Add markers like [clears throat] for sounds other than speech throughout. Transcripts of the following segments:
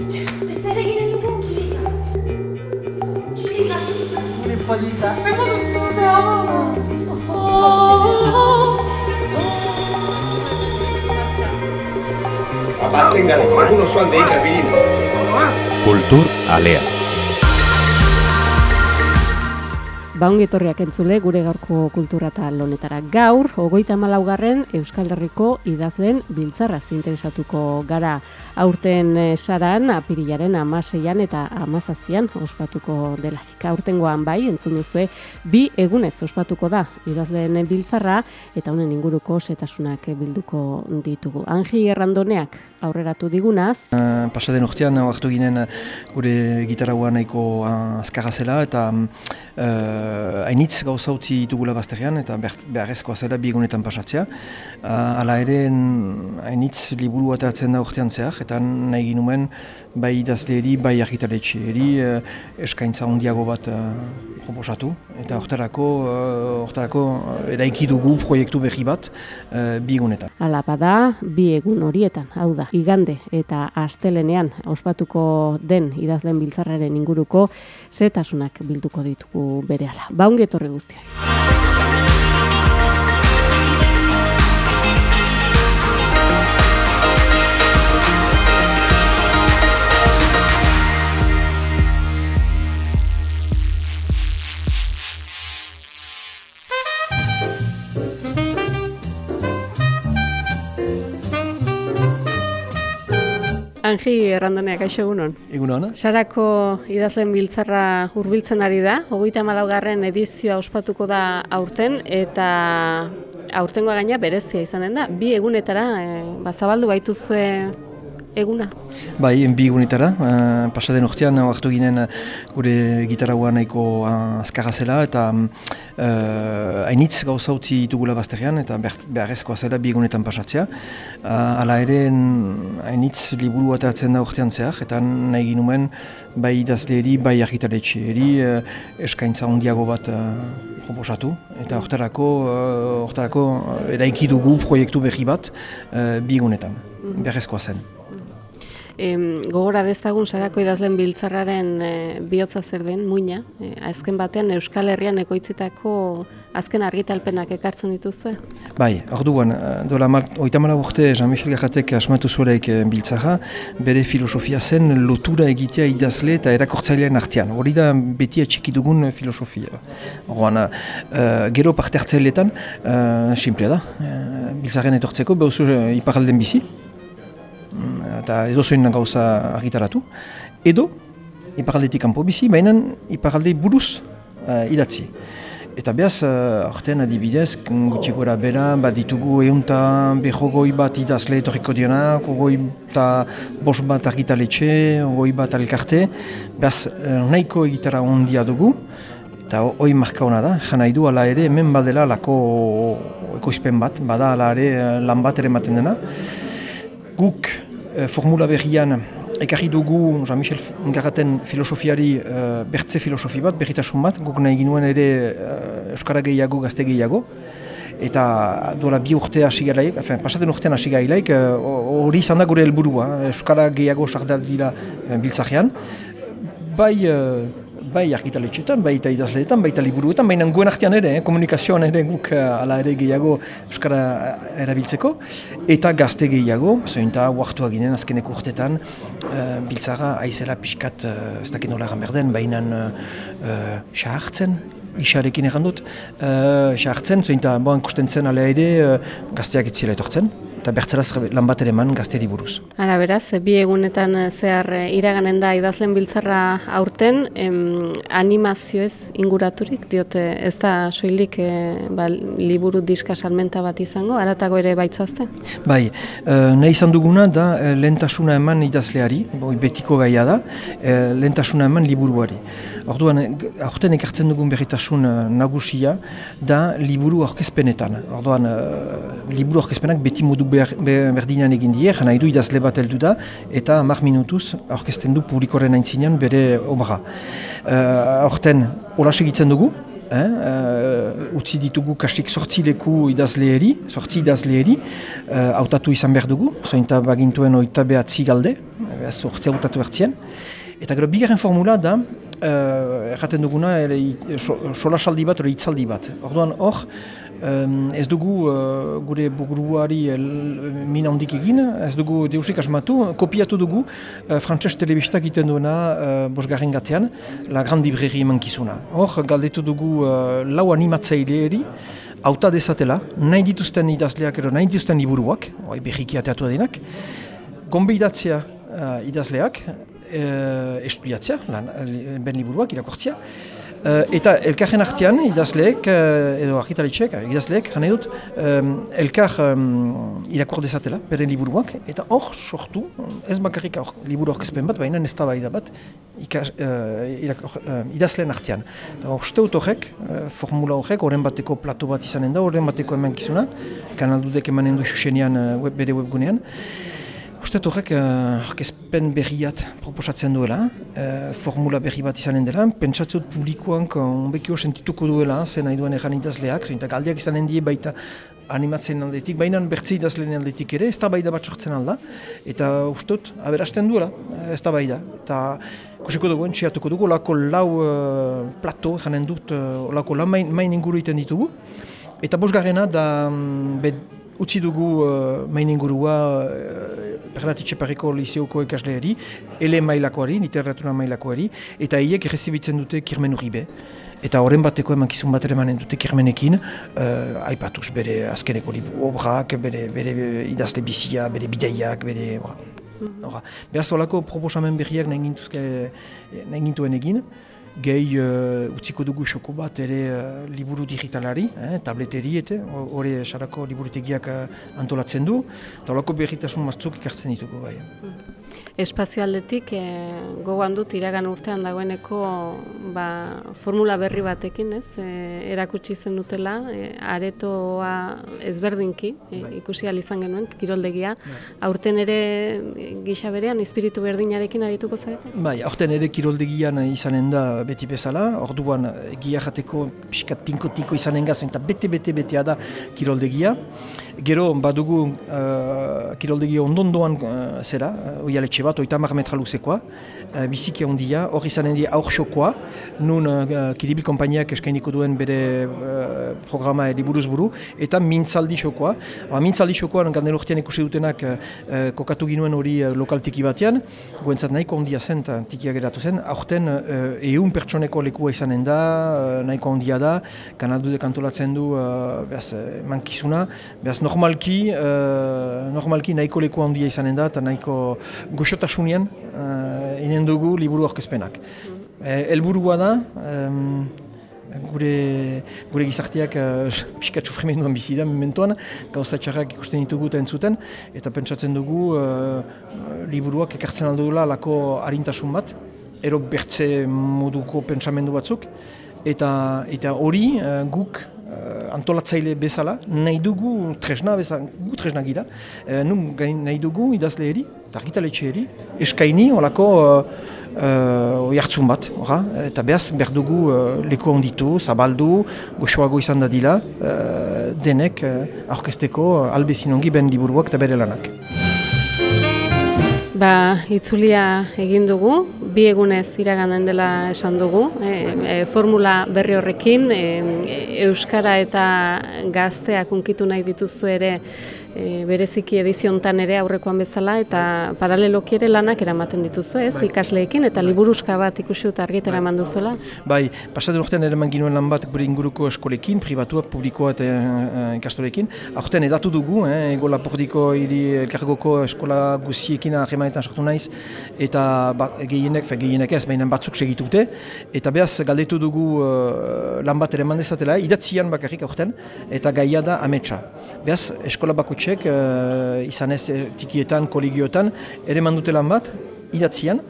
Ez ere ginen dugu kilika. Kilika, kilika. Gure polita, zer duzu da? Abazten gara, egun osoan deika bilinez. Kultur Alea. Baungi etorriak entzule gure gaurko kultura eta lonetara. Gaur, ogoita malaugarren Euskal Herriko idazlen biltzarraz interesatuko gara. Aurten eh, saran, apirilaren amaseian eta amazazpian ospatuko delarik. Aurtengoan bai, entzun duzue, bi egunez ospatuko da idazleen biltzarra eta honen inguruko setasunak bilduko ditugu. Angi errandoneak aurreratu digunaz, Uh, pasaden urtean hartu ginen gure gitarra nahiko uh, azkarra zela eta uh, hainitz gauza utzi ditugula bazterrean eta beharrezkoa zela bi egunetan pasatzea. Uh, hala ere hainitz liburu ateratzen da urtean zehar eta nahi ginuen bai idazleeri, bai argitaletxeeri uh, eskaintza handiago bat uh, proposatu eta hortarako, uh, hortarako uh, eraiki dugu proiektu berri bat bi egunetan. Hala bada, bi egun horietan, hau da, igande eta astelenean ospatuko den idazlen biltzarraren inguruko zetasunak bilduko ditugu berehala. Baungi etorri guztiak. Angi errandoneak aixo egunon. Egun hona? Sarako idazlen biltzarra hurbiltzen ari da, hogeita malaugarren edizioa ospatuko da aurten, eta aurtengoa gaina berezia izanen da. Bi egunetara, e, bazabaldu baituzue eguna. Bai, bi egunetara, uh, pasaden urtean hartu ginen uh, gure gitarra nahiko uh, azkarra zela eta uh, hainitz gauza utzi ditugula bazterrean eta beharrezkoa zela bi egunetan pasatzea. Uh, hala ere hainitz liburu ateratzen da urtean zehar eta nahi ginuen bai idazleeri, bai argitaletxeeri uh, eskaintza handiago bat uh, proposatu eta hortarako, uh, hortarako uh, eraiki dugu proiektu berri bat uh, bi egunetan, beharrezkoa zen. Em, gogora dezagun sarako idazlen biltzarraren e, bihotza zer den, muina. E, azken batean Euskal Herrian ekoitzitako azken argitalpenak ekartzen dituzue. Bai, orduan, eh, dola mart, oita mala urte Jean-Michel Garratek asmatu zuelaik eh, biltzara, bere filosofia zen lotura egitea idazle eta erakortzailean artean. Hori da beti atxiki dugun filosofia. Orduan, eh, gero parte hartzaileetan, uh, simplea da, uh, biltzaren etortzeko, behuzu uh, iparalden bizi, eta edo zuen gauza argitaratu, edo iparaldetik kanpo bizi, baina iparaldei buruz uh, idatzi. Eta behaz, uh, ortean adibidez, gutxi gora bera, bat ditugu eunta behogoi bat idazle etorriko dienak, ogoi eta bos bat argitaletxe, ogoi bat elkarte, behaz, uh, nahiko egitara ondia dugu, eta hoi marka hona da, jan nahi du ala ere hemen badela lako ekoizpen bat, bada ala ere eh, lan bat ere ematen dena. Guk eh, formula berrian ekarri dugu Jean-Michel Garraten filosofiari eh, bertze filosofi bat, berritasun bat, guk nahi ginuen ere eh, Euskara gehiago, gazte gehiago. Eta duela bi urte hasi enfin, pasaten urtean hasi gailaik, eh, hori izan da gure helburua, Euskara gehiago sartat dira eh, biltzajean. Bai, eh, bai argitaletxetan, bai eta idazleetan, bai eta liburuetan, baina guen artean ere, eh, komunikazioan ere guk eh, ala ere gehiago Euskara eh, erabiltzeko. Eta gazte gehiago, zointa huartua ginen azkeneko urtetan, eh, biltzara aizela pixkat, eh, ez dakit nola egan berden, baina uh, xahartzen, isarekin egan dut, uh, xahartzen, zointa boan ikusten zen ala ere uh, gazteak etzila etortzen, eta bertzeraz lan bat ere eman gazteri buruz. Hala beraz, bi egunetan eh, zehar eh, iraganen da idazlen biltzarra aurten, em, animazioez inguraturik, diote ez da soilik eh, ba, liburu diska salmenta bat izango, aratago ere baitzoazte? Bai, uh, nahi izan duguna da uh, lehentasuna eman idazleari, boi, betiko gaia da, uh, lehentasuna eman liburuari. Orduan, aurten ekartzen dugun berritasun nagusia da liburu aurkezpenetan. Orduan, uh, liburu aurkezpenak beti modu berdinan egin die, nahi du idazle bat heldu da, eta hamar minutuz aurkezten du publikoren aintzinean bere obra. Uh, aurten, hola segitzen dugu, Eh, uh, utzi ditugu kasik sortzi leku idazleeri, sortzi idazleeri, uh, hautatu izan behar dugu, zointa bagintuen oita behatzi galde, ez urtzea utatu hartzien. Eta gero, bigarren formula da, uh, erraten duguna, ere, so, solasaldi bat, ere hitzaldi bat. Orduan, hor, ez dugu uh, gure buruari min handik egin, ez dugu deusik asmatu, kopiatu dugu uh, frantses telebistak iten duena bosgarren gatean, La Grande Librairie mankizuna. Hor, galdetu dugu lau animatzaile eri, auta dezatela, nahi dituzten idazleak edo nahi dituzten liburuak, oi, behiki ateatu adinak, gombeidatzea uh, idazleak, uh, estudiatzea, lan, ben liburuak, irakortzea, eta elkarren artean idazleek, uh, edo argitaletxeek, idazleek, jane dut, um, elkar um, irakor dezatela, beren liburuak, eta hor sortu, ez bakarrik hor liburu orkezpen bat, baina ez da bat, ikas, uh, irakor, uh, idazleen artean. Hor uste horrek, uh, formula horrek, horren bateko plato bat izanen da, horren bateko eman kizuna, kanaldudek emanen du xuxenian uh, web, bere webgunean, Uste horrek uh, berriat proposatzen duela, uh, formula berri bat izanen dela, pentsatzen dut publikoan onbekio sentituko duela, zen nahi duen egan idazleak, zinta galdiak izanen die baita animatzen aldetik, baina bertze idazleen aldetik ere, ez da baida bat sortzen alda, eta uste dut, aberasten duela, ez da baida. Eta kusiko dugu, entxiatuko dugu, lako lau uh, plato, janen dut, uh, lako lau main, main inguru iten ditugu, eta bosgarrena da, um, utzi dugu uh, main ingurua uh, Bernat Itxeparriko liseoko ekasleari, ele mailakoari, literatuna mailakoari, eta hiek errezibitzen dute kirmen urribe. Eta horren bateko emankizun bat emanen dute kirmenekin, uh, aipatuz bere azkeneko libu obrak, bere, bere idazte bizia, bere bideiak, bere... Mm Beraz, olako proposamen berriak nahi gintuen egin, gehi uh, utziko dugu xoko bat ere uh, liburu digitalari, eh, tableteri eta hori sarako liburutegiak uh, antolatzen du, eta horako berritasun maztzuk ikartzen ditugu bai. Espazio aldetik e, gogoan dut iragan urtean dagoeneko ba, formula berri batekin, ez? E, erakutsi zen dutela, e, aretoa ezberdinki e, ikusi izan genuen kiroldegia. Bai. Aurten ere gisa berean espiritu berdinarekin arituko zaite? Bai, aurten ere kiroldegian izanen da beti bezala, orduan egia jateko pixkat tinko-tinko izanen gazen eta bete-bete-betea da kiroldegia. Gero, badugu uh, kiroldegi ondondoan uh, zera, uh, oialetxe bat, oita metra luzekoa, uh, biziki ondia, hor izanen di aur xokoa, nun uh, Kidibil kompainiak eskainiko duen bere uh, programa liburuz buru, eta mintzaldi xokoa. Ba, mintzaldi xokoan, ganden urtean ikusi dutenak uh, kokatu ginuen hori uh, lokal tiki batean, guentzat nahiko ondia zen, eta tikiak geratu zen, aurten uh, eun pertsoneko lekua izanen da, uh, nahiko ondia da, kanaldu dekantolatzen du uh, behaz, mankizuna, behaz normalki, uh, normalki nahiko leku handia izanen da eta nahiko goxotasunean uh, inen dugu liburu orkezpenak. Mm. Uh, elburua da, um, gure, gure gizartiak uh, [laughs] pixkat sufrimenduan bizi da, mementoan, gauza txarrak ikusten ditugu eta entzuten, eta pentsatzen dugu uh, liburuak ekartzen aldugula lako harintasun bat, ero bertze moduko pentsamendu batzuk, eta eta hori uh, guk antolatzaile bezala, nahi dugu tresna bezala, gu tresna gira, uh, nun nahi dugu idazle eri, targitaletxe eri, eskaini olako uh, uh, bat, ora? eta behaz behar dugu uh, leku onditu, zabaldu, goxoago izan da dila, uh, denek uh, aurkesteko uh, albezinongi ben liburuak eta bere lanak. Ba, itzulia egin dugu, bi egunez iraganen dela esan dugu. E, e, formula berri horrekin, e, Euskara eta gazteak unkitu nahi dituzu ere e, bereziki ediziontan ere aurrekoan bezala eta paraleloki ere lanak eramaten dituzu, ez? Bai. Ikasleekin eta liburuska bat ikusi dut argitera eman duzuela. Bai, pasatzen urtean ere ginuen lan bat gure inguruko eskolekin, pribatua, publikoa eta uh, ikastorekin. Aurten edatu dugu, eh, ego lapordiko hiri elkargoko eskola guziekin ahemanetan sartu naiz eta ba, gehienek, fe, gehienek ez, baina batzuk segitute eta behaz galdetu dugu uh, lan bat ere mandezatela, idatzian bakarrik aurten eta gaia da ametsa. Behaz, eskola bako txek, uh, izan ez eh, tikietan, kolegioetan, ere mandute lan bat, idatzian,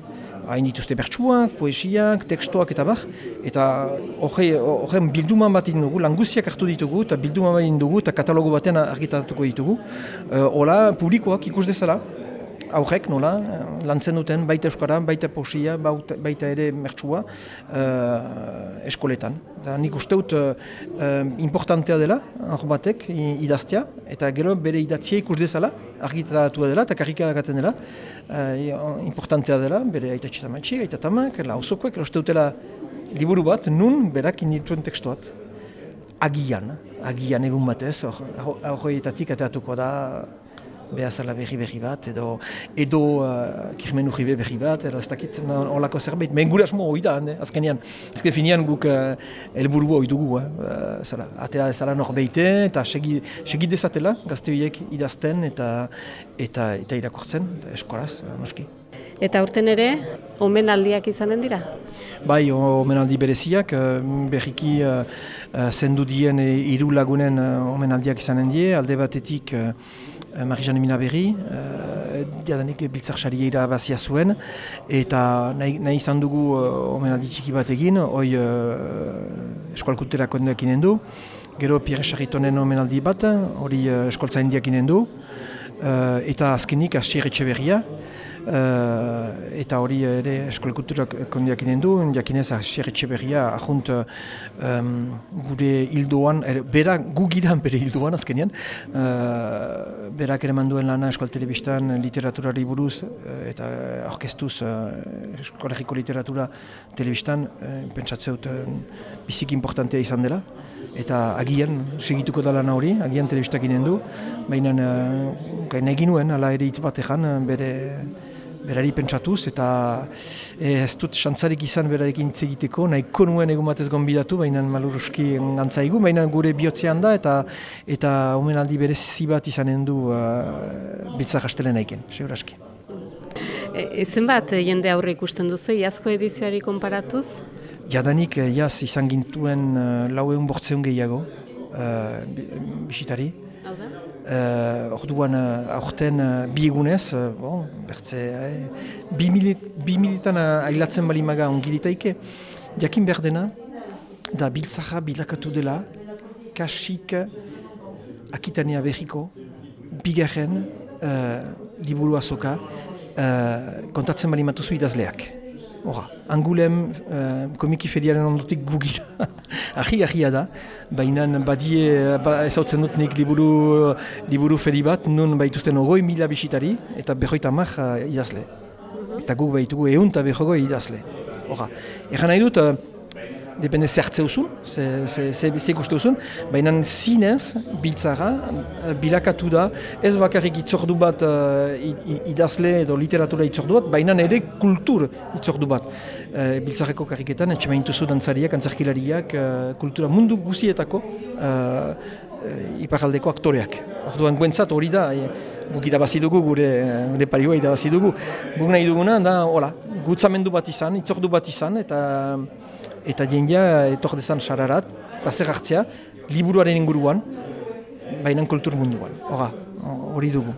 hain dituzte bertsuak, poesiak, tekstoak eta bar, eta horren bilduman bat dugu, languziak hartu ditugu, eta bilduman bat dugu, eta katalogo batean argitatuko ditugu. Uh, Ola, publikoak ikus dezala, aurrek nola, eh, lantzen duten baita euskara, baita poesia, baita, ere mertsua uh, eskoletan. Da, nik uste dut uh, importantea dela, hor batek, idaztea, eta gero bere idatzia ikus dezala, argitaratua dela eta karrikagaten dela, uh, importantea dela, bere aita txetamatxi, aita tamak, lausokoek, uste dutela liburu bat, nun berak indituen tekstuat. Agian, agian egun batez, horietatik ateatuko da behazala berri berri bat, edo edo uh, kirmen urri berri bat, edo ez dakit horlako zerbait. Men hori da, ne? azkenean. Ezke finean guk uh, elburu hori dugu, eh? uh, zara, atea ezala norbeite, eta segi, segi dezatela gazte horiek idazten eta eta, eta irakortzen, eskoraz, noski. Eta urten ere, omenaldiak izanen dira? Bai, omenaldi bereziak, berriki uh, zendu dien hiru lagunen omenaldiak izanen die, alde batetik Marijan Emina Berri, diadanik biltzak xarieira bazia zuen, eta nahi, nahi izan dugu omenaldi txiki bat egin, hoi eskualkultura konduak inen du, gero Pierre Charritonen omenaldi bat, hori uh, eskoltza indiak inen du, eta azkenik Asier Etxeberria, eta hori ere eskola kultura kondiak inen du, jakinez Asier Etxeberria ahunt um, gure hildoan, er, bera gu giran bere hildoan azkenean, uh, berak ere manduen lana eskola telebistan literaturari buruz uh, eta orkestuz uh, eskolegiko literatura telebistan uh, pentsatzeut uh, bizik importantea izan dela. Eta agian segituko da lana hori, agian telebistak inen du, baina uh, nahi ginuen, ala ere hitz bat bere berari pentsatuz, eta e, ez dut xantzarik izan berarekin hitz egiteko, nahiko nuen egun batez gonbidatu, baina maluruski gantza egun, baina gure bihotzean da, eta eta omenaldi berezi bat izanen du uh, biltza jastelen aiken, seguraski. E, zenbat jende aurre ikusten duzu, iazko edizioari konparatuz? Jadanik, jaz izan gintuen uh, lau egun bortzeun gehiago, uh, bisitari. Hau da? Uh, orduan uh, aurten uh, bi egunez, uh, bon, bertze, eh, bi, milit, bi militan uh, ailatzen bali maga ongiritaike, jakin behar dena, da biltzaha bilakatu dela, kasik akitania behiko, bigarren uh, liburu azoka, uh, kontatzen bali matuzu idazleak. Hora, angulem uh, komiki feriaren ondotik gugira. ahi, [laughs] ahia da. Baina badie, ba, ezautzen dut nik liburu, liburu feri bat, nun baituzten ogoi mila bisitari, eta behoita mar uh, idazle. Eta guk baitugu egun eta behogoi idazle. Hora, egan nahi dut, uh, depende zertze uzun, ze ikuste uzun, baina zinez, biltzara, eh, bilakatu da, ez bakarrik itzordu bat uh, idazle edo literatura itzordu bat, baina ere kultur itzordu bat. Uh, biltzareko karriketan, etxe maintuzu dantzariak, antzarkilariak, uh, kultura mundu guzietako uh, iparaldeko aktoreak. Orduan guentzat hori da, e, guk irabazi dugu, gure, gure parioa irabazi dugu. Guk nahi duguna, da, hola, gutzamendu bat izan, itzordu bat izan, eta eta jendea etor dezan sararat, bazer hartzea, liburuaren inguruan, baina kultur munduan. Hora, hori dugu.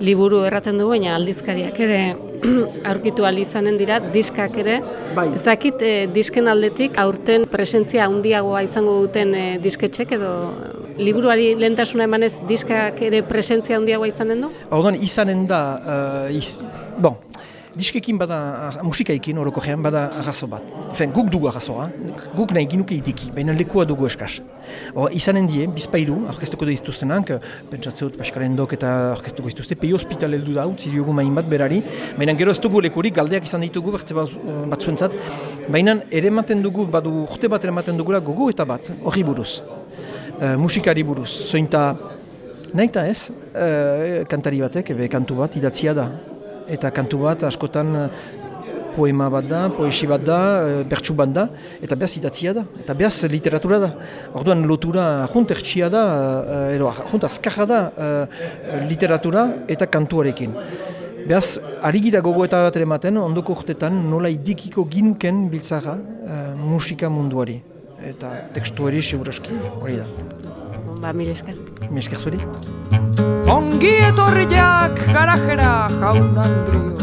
Liburu erraten dugu, baina aldizkariak ere [clears throat] aurkitu izanen dira, diskak ere. Bai. Ez dakit eh, disken aldetik aurten presentzia handiagoa izango duten eh, disketxek edo liburuari lehentasuna emanez diskak ere presentzia handiagoa izanen du? Hau izanen da, uh, iz, bon, diskekin bada, musikaikin horoko gean bada arrazo bat. Fen, guk dugu arrazoa, guk nahi ginuke itiki, baina lekua dugu eskaz. O, izanen die, bizpairu, orkestuko da iztuztenak, pentsatzeut Paskaren eta orkestuko iztuzte, pei hospital heldu da, utzi diogu main bat berari, baina gero ez dugu lekurik, galdeak izan ditugu bertze bat, bat zuentzat, baina ere maten dugu, badu urte bat ere maten dugula gogo eta bat, hori buruz, uh, musikari buruz, zointa, nahi ez, uh, kantari batek, ebe kantu bat idatzia da, eta kantu bat askotan eh, poema bat da, poesi bat da, eh, bertsu bat da, eta behaz idatzia da, eta behaz literatura da. Orduan lotura ahunt ertsia da, uh, edo ahunt azkarra da literatura eta kantuarekin. Behaz, ari gira gogo eta bat ematen, ondoko urtetan nola idikiko ginuken biltzara musika munduari. Eta tekstuari seguraski hori da. Ba, mil esker. Mil esker zuri. Ongi etorriak jaun Andriok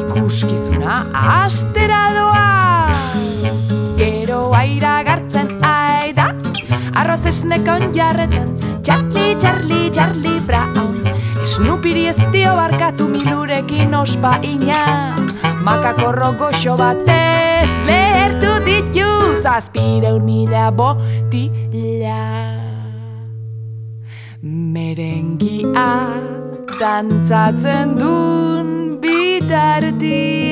Ikuskizuna astera doa. Gero aira gartzen aida Arroz esnekon jarretan Charlie, Charlie, Charlie Brown. Snupiri ez dio barkatu milurekin ospa ina. Makakorro goxo batez lehertu ditu Zazpireun mila botila. Merengia dantzatzen dun bitartian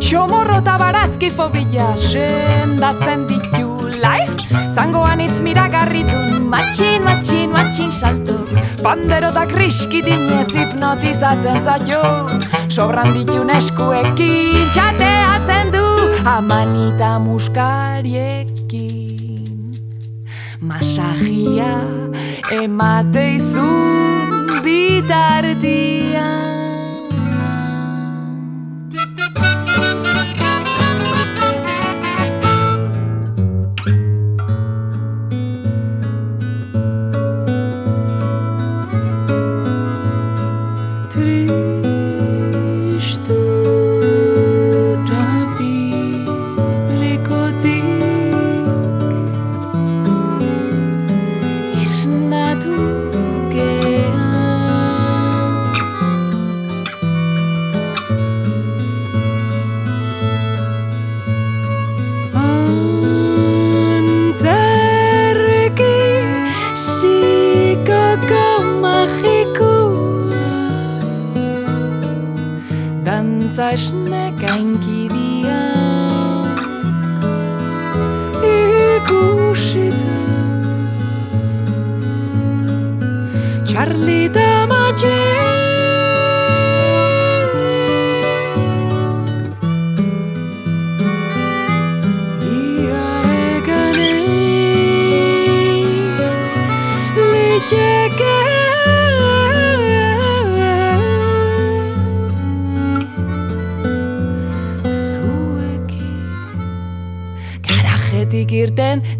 Xomorro eta barazki fobila sendatzen ditu Zangoan itz miragarri dun matxin, matxin, matxin saltuk. Pandero da kriski dinez hipnotizatzen zaio Sobran ditu neskuekin txateatzen du Amanita muskariekin. Masajia emate izun bitartian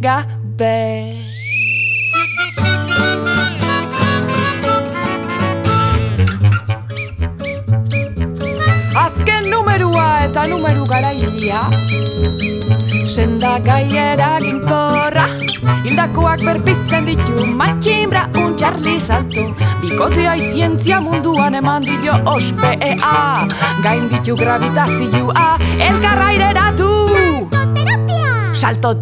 gabe Azken numerua eta numeru garailia Senda gaiera ginkorra. Hildakoak berpizten ditu. Matximbra un Charlie salto. Bikotea izientzia munduan eman dio ospea Gain ditu gravitazioa Elkarra ireratu Salto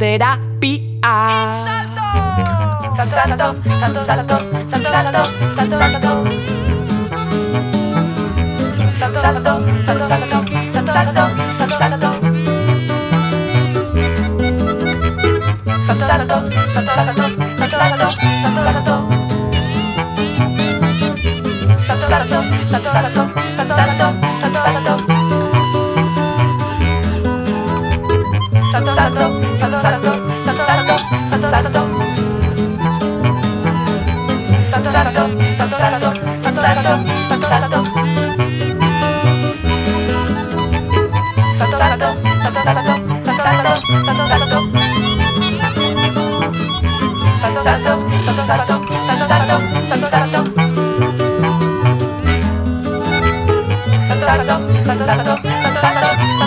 salto, salto. Salto, salto, salto, salto, salto, salto, salto, salto. Salto, salto, salto, salto, salto, salto, salto, salto. Salto,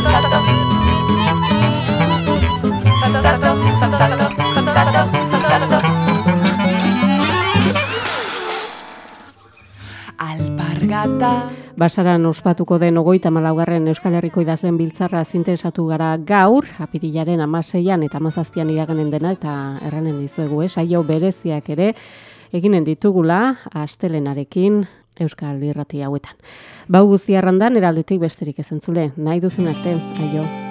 salto, Alpargata Basaran ospatuko den ogoita malaugarren Euskal Herriko idazlen biltzarra zintesatu gara gaur, apirilaren amaseian eta amazazpian iraganen dena, eta erranen dizuegu, eh? saio bereziak ere, eginen ditugula, astelenarekin Euskal Irrati hauetan. Bau guzti arrandan, eraldetik besterik ezentzule, nahi duzun arte, aio.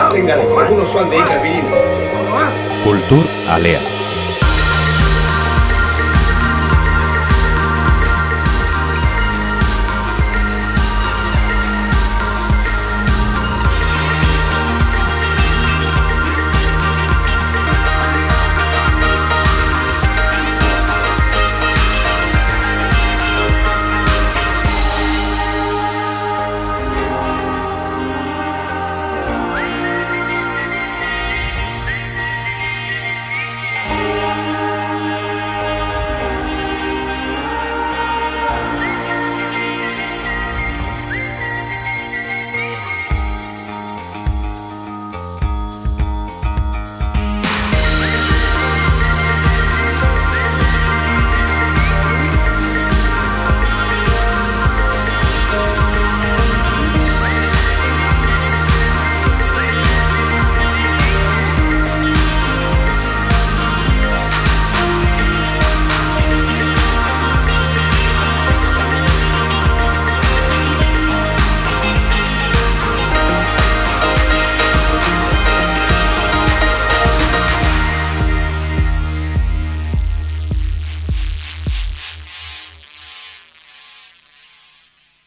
Abazten gara, egun osoan alea.